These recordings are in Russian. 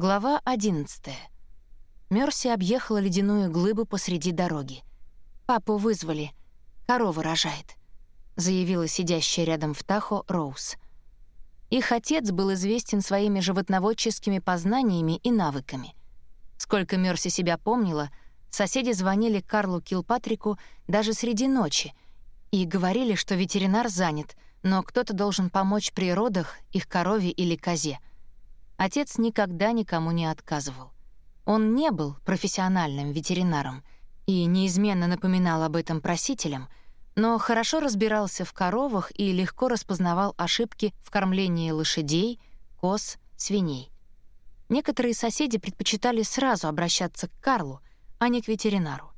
Глава 11. Мерси объехала ледяную глыбу посреди дороги. «Папу вызвали. Корова рожает», — заявила сидящая рядом в Тахо Роуз. Их отец был известен своими животноводческими познаниями и навыками. Сколько Мерси себя помнила, соседи звонили Карлу Килпатрику даже среди ночи и говорили, что ветеринар занят, но кто-то должен помочь при родах их корове или козе — Отец никогда никому не отказывал. Он не был профессиональным ветеринаром и неизменно напоминал об этом просителям, но хорошо разбирался в коровах и легко распознавал ошибки в кормлении лошадей, коз, свиней. Некоторые соседи предпочитали сразу обращаться к Карлу, а не к ветеринару.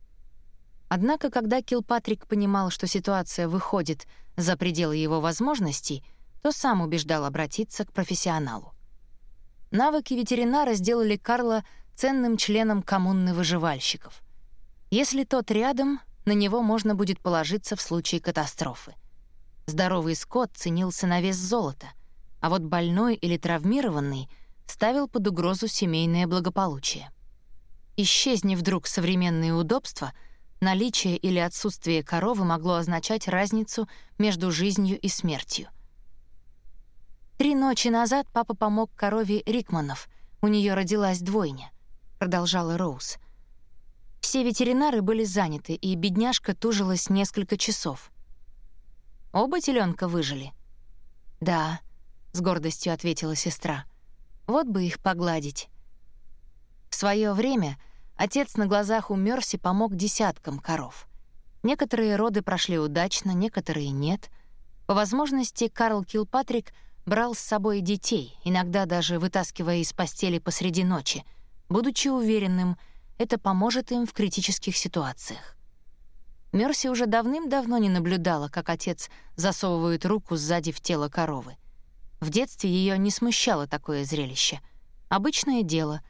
Однако, когда Килпатрик понимал, что ситуация выходит за пределы его возможностей, то сам убеждал обратиться к профессионалу. Навыки ветеринара сделали Карла ценным членом коммуны выживальщиков. Если тот рядом, на него можно будет положиться в случае катастрофы. Здоровый скот ценился на вес золота, а вот больной или травмированный ставил под угрозу семейное благополучие. Исчезни вдруг современные удобства, наличие или отсутствие коровы могло означать разницу между жизнью и смертью — Три ночи назад папа помог корове Рикманов. У нее родилась двойня, продолжала Роуз. Все ветеринары были заняты, и бедняжка тужилась несколько часов. Оба теленка выжили. Да, с гордостью ответила сестра. Вот бы их погладить. В свое время отец на глазах у Мерси помог десяткам коров. Некоторые роды прошли удачно, некоторые нет. По возможности Карл Килпатрик — брал с собой детей, иногда даже вытаскивая из постели посреди ночи, будучи уверенным, это поможет им в критических ситуациях. Мерси уже давным-давно не наблюдала, как отец засовывает руку сзади в тело коровы. В детстве ее не смущало такое зрелище. Обычное дело,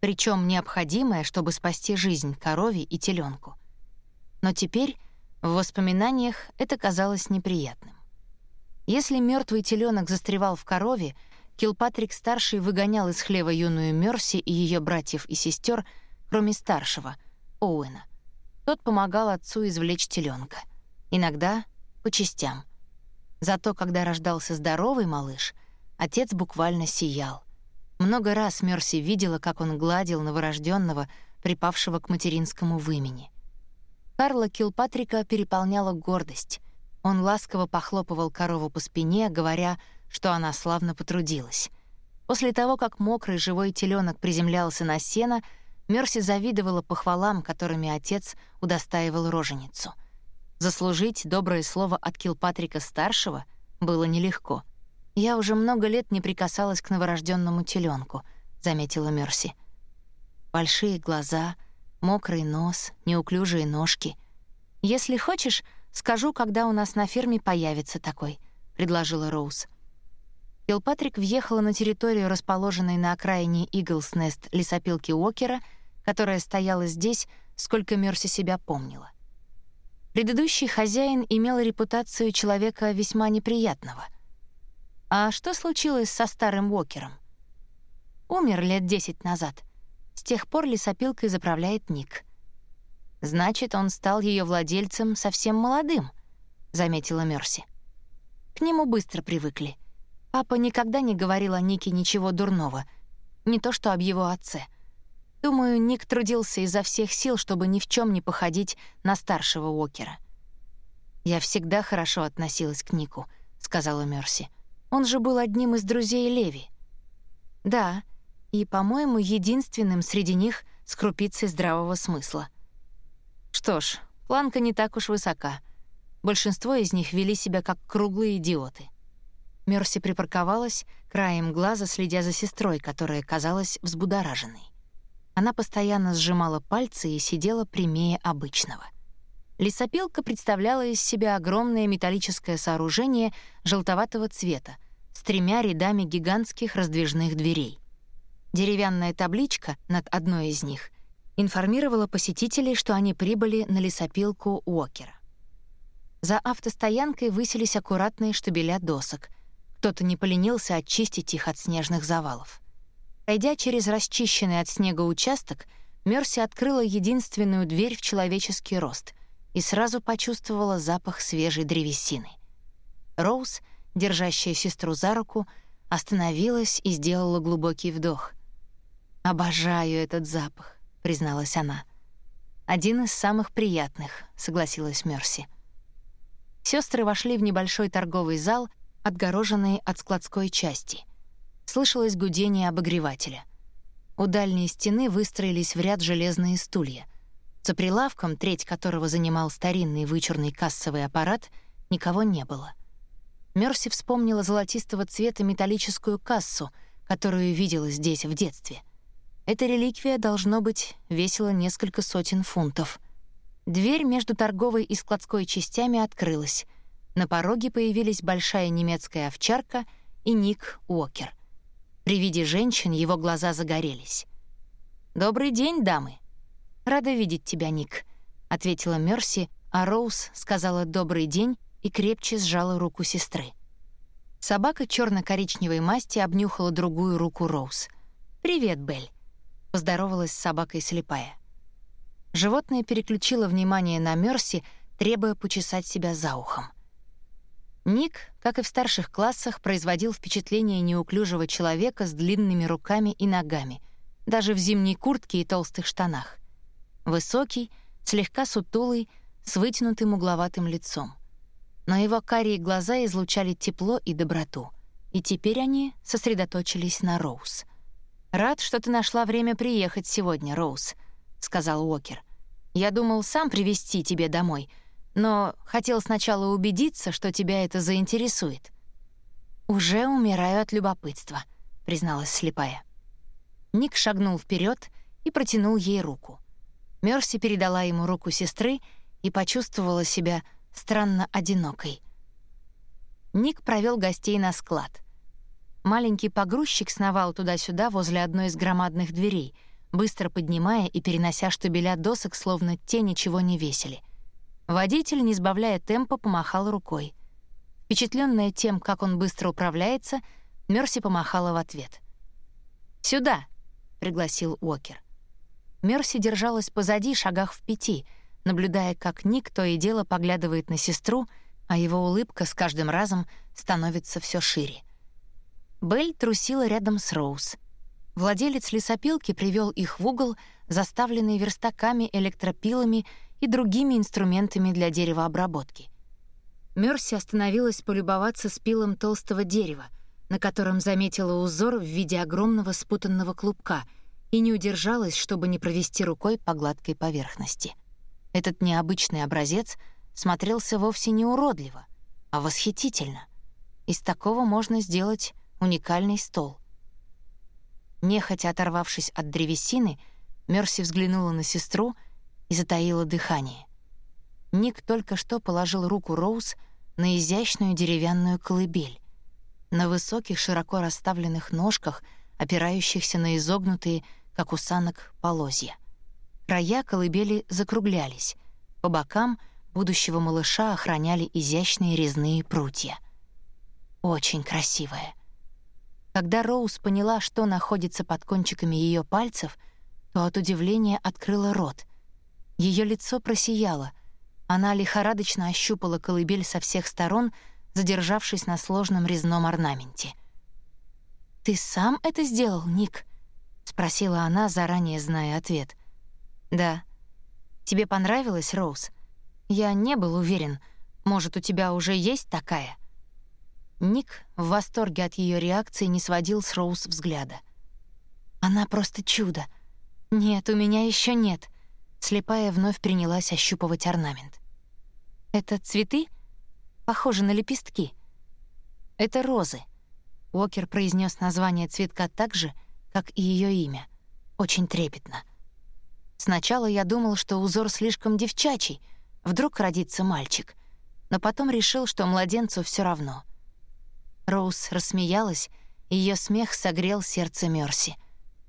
причем необходимое, чтобы спасти жизнь корове и теленку. Но теперь в воспоминаниях это казалось неприятным. Если мертвый теленок застревал в корове, Килпатрик-старший выгонял из хлева юную Мерси и ее братьев и сестер, кроме старшего, Оуэна. Тот помогал отцу извлечь теленка. Иногда по частям. Зато когда рождался здоровый малыш, отец буквально сиял. Много раз Мерси видела, как он гладил новорожденного, припавшего к материнскому вымени. Карла Килпатрика переполняла гордость. Он ласково похлопывал корову по спине, говоря, что она славно потрудилась. После того, как мокрый живой теленок приземлялся на сено, Мерси завидовала похвалам, которыми отец удостаивал роженицу. Заслужить доброе слово от Килпатрика-старшего было нелегко. «Я уже много лет не прикасалась к новорожденному теленку, заметила Мерси. Большие глаза, мокрый нос, неуклюжие ножки. «Если хочешь, Скажу, когда у нас на ферме появится такой», — предложила Роуз. Килпатрик въехала на территорию, расположенной на окраине Иглс-Нест лесопилки Уокера, которая стояла здесь, сколько Мерси себя помнила. Предыдущий хозяин имел репутацию человека весьма неприятного. А что случилось со старым Уокером? Умер лет десять назад. С тех пор лесопилкой заправляет Ник. Значит, он стал ее владельцем совсем молодым, заметила Мерси. К нему быстро привыкли. Папа никогда не говорил о Нике ничего дурного, не то что об его отце. Думаю, Ник трудился изо всех сил, чтобы ни в чем не походить на старшего Уокера. Я всегда хорошо относилась к Нику, сказала Мерси. Он же был одним из друзей Леви. Да, и, по-моему, единственным среди них с крупицей здравого смысла. Что ж, планка не так уж высока. Большинство из них вели себя как круглые идиоты. Мерси припарковалась, краем глаза следя за сестрой, которая казалась взбудораженной. Она постоянно сжимала пальцы и сидела прямее обычного. Лесопилка представляла из себя огромное металлическое сооружение желтоватого цвета с тремя рядами гигантских раздвижных дверей. Деревянная табличка над одной из них информировала посетителей, что они прибыли на лесопилку Уокера. За автостоянкой высились аккуратные штабеля досок. Кто-то не поленился очистить их от снежных завалов. Пройдя через расчищенный от снега участок, Мерси открыла единственную дверь в человеческий рост и сразу почувствовала запах свежей древесины. Роуз, держащая сестру за руку, остановилась и сделала глубокий вдох. «Обожаю этот запах», — призналась она. «Один из самых приятных», — согласилась Мерси. Сестры вошли в небольшой торговый зал, отгороженный от складской части. Слышалось гудение обогревателя. У дальней стены выстроились в ряд железные стулья. За прилавком, треть которого занимал старинный вычурный кассовый аппарат, никого не было. Мерси вспомнила золотистого цвета металлическую кассу, которую видела здесь в детстве — эта реликвия, должно быть, весила несколько сотен фунтов. Дверь между торговой и складской частями открылась. На пороге появились большая немецкая овчарка и Ник Уокер. При виде женщин его глаза загорелись. «Добрый день, дамы!» «Рада видеть тебя, Ник», — ответила Мерси, а Роуз сказала «добрый день» и крепче сжала руку сестры. Собака черно коричневой масти обнюхала другую руку Роуз. «Привет, Белль поздоровалась с собакой слепая. Животное переключило внимание на Мерси, требуя почесать себя за ухом. Ник, как и в старших классах, производил впечатление неуклюжего человека с длинными руками и ногами, даже в зимней куртке и толстых штанах. Высокий, слегка сутулый, с вытянутым угловатым лицом. Но его карие глаза излучали тепло и доброту, и теперь они сосредоточились на Роуз — «Рад, что ты нашла время приехать сегодня, Роуз», — сказал Уокер. «Я думал сам привести тебе домой, но хотел сначала убедиться, что тебя это заинтересует». «Уже умираю от любопытства», — призналась слепая. Ник шагнул вперед и протянул ей руку. Мерси передала ему руку сестры и почувствовала себя странно одинокой. Ник провел гостей на склад — Маленький погрузчик сновал туда-сюда возле одной из громадных дверей, быстро поднимая и перенося штабеля досок, словно те ничего не весили. Водитель, не сбавляя темпа, помахал рукой. Впечатленная тем, как он быстро управляется, Мерси помахала в ответ. «Сюда!» — пригласил Уокер. Мерси держалась позади, шагах в пяти, наблюдая, как Ник то и дело поглядывает на сестру, а его улыбка с каждым разом становится все шире. Белль трусила рядом с Роуз. Владелец лесопилки привел их в угол, заставленный верстаками, электропилами и другими инструментами для деревообработки. Мерси остановилась полюбоваться спилом толстого дерева, на котором заметила узор в виде огромного спутанного клубка и не удержалась, чтобы не провести рукой по гладкой поверхности. Этот необычный образец смотрелся вовсе не уродливо, а восхитительно. Из такого можно сделать уникальный стол. Нехотя оторвавшись от древесины, Мерси взглянула на сестру и затаила дыхание. Ник только что положил руку Роуз на изящную деревянную колыбель, на высоких, широко расставленных ножках, опирающихся на изогнутые, как у санок, полозья. Края колыбели закруглялись, по бокам будущего малыша охраняли изящные резные прутья. Очень красивая. Когда Роуз поняла, что находится под кончиками ее пальцев, то от удивления открыла рот. Ее лицо просияло. Она лихорадочно ощупала колыбель со всех сторон, задержавшись на сложном резном орнаменте. «Ты сам это сделал, Ник?» — спросила она, заранее зная ответ. «Да». «Тебе понравилось, Роуз?» «Я не был уверен. Может, у тебя уже есть такая?» Ник в восторге от ее реакции не сводил с Роуз взгляда. «Она просто чудо. Нет, у меня еще нет». Слепая вновь принялась ощупывать орнамент. «Это цветы? Похожи на лепестки». «Это розы». Уокер произнес название цветка так же, как и ее имя. Очень трепетно. Сначала я думал, что узор слишком девчачий, вдруг родится мальчик, но потом решил, что младенцу все равно — Роуз рассмеялась, и её смех согрел сердце Мерси.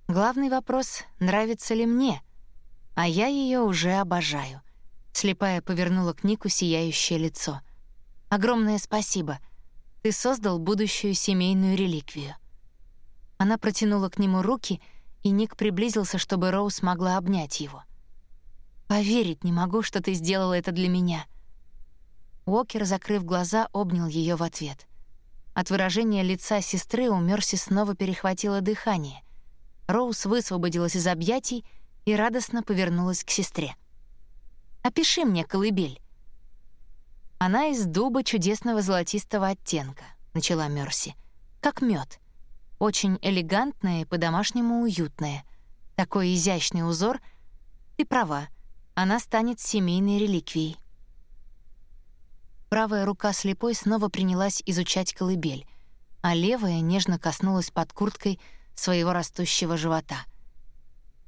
Главный вопрос — нравится ли мне? А я её уже обожаю. Слепая повернула к Нику сияющее лицо. «Огромное спасибо. Ты создал будущую семейную реликвию». Она протянула к нему руки, и Ник приблизился, чтобы Роуз могла обнять его. «Поверить не могу, что ты сделала это для меня». Уокер, закрыв глаза, обнял ее в ответ. От выражения лица сестры у Мерси снова перехватило дыхание. Роуз высвободилась из объятий и радостно повернулась к сестре. «Опиши мне колыбель». «Она из дуба чудесного золотистого оттенка», — начала Мерси. «Как мед. Очень элегантная и по-домашнему уютная. Такой изящный узор. Ты права, она станет семейной реликвией». Правая рука слепой снова принялась изучать колыбель, а левая нежно коснулась под курткой своего растущего живота.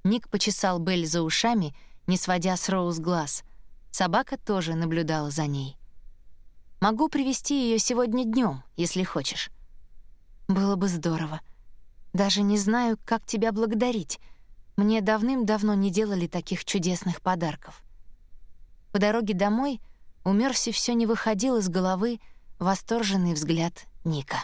Ник почесал Белль за ушами, не сводя с Роуз глаз. Собака тоже наблюдала за ней. «Могу привести ее сегодня днем, если хочешь». «Было бы здорово. Даже не знаю, как тебя благодарить. Мне давным-давно не делали таких чудесных подарков». По дороге домой — у Мерси все не выходил из головы восторженный взгляд Ника.